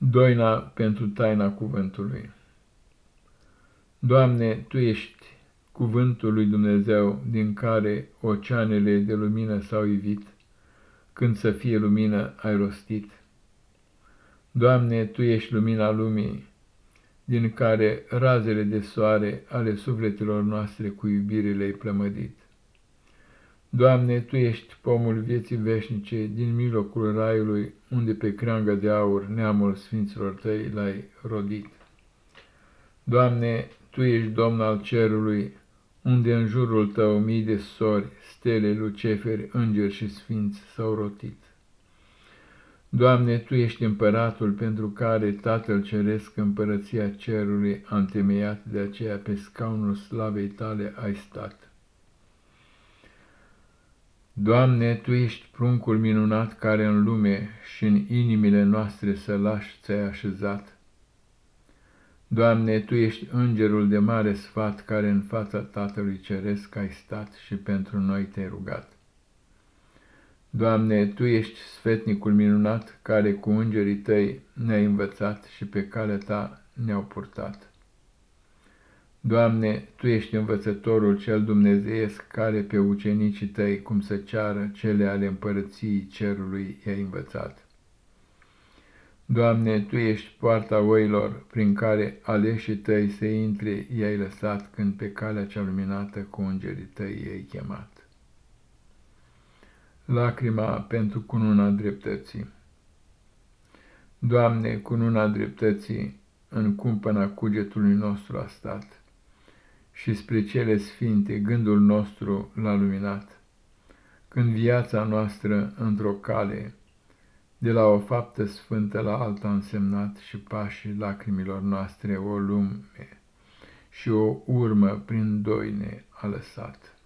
Doina pentru taina cuvântului Doamne, Tu ești cuvântul lui Dumnezeu, din care oceanele de lumină s-au ivit, când să fie lumină ai rostit. Doamne, Tu ești lumina lumii, din care razele de soare ale sufletelor noastre cu iubire le-ai plămădit. Doamne, Tu ești pomul vieții veșnice din mijlocul raiului, unde pe creanga de aur neamul sfinților Tăi l-ai rodit. Doamne, Tu ești Domn al cerului, unde în jurul Tău mii de sori, stele, luceferi, îngeri și sfinți s-au rotit. Doamne, Tu ești împăratul pentru care Tatăl Ceresc împărăția cerului a întemeiat, de aceea pe scaunul slavei Tale ai stat. Doamne, Tu ești pruncul minunat care în lume și în inimile noastre să lași ți-ai așezat. Doamne, Tu ești îngerul de mare sfat care în fața Tatălui Ceresc ai stat și pentru noi te-ai rugat. Doamne, Tu ești sfetnicul minunat care cu îngerii Tăi ne-ai învățat și pe calea Ta ne-au purtat. Doamne, Tu ești învățătorul cel dumnezeiesc care pe ucenicii Tăi, cum să ceară cele ale împărăției cerului, i-ai învățat. Doamne, Tu ești poarta oilor prin care aleșii Tăi să intre, i-ai lăsat când pe calea cea luminată cu îngerii Tăi i-ai chemat. Lacrima pentru cununa dreptății Doamne, cununa dreptății în cumpăna cugetului nostru a stat și spre cele sfinte gândul nostru l-a luminat. Când viața noastră într-o cale, de la o faptă sfântă la alta însemnat și pașii lacrimilor noastre o lume și o urmă prin doine a lăsat.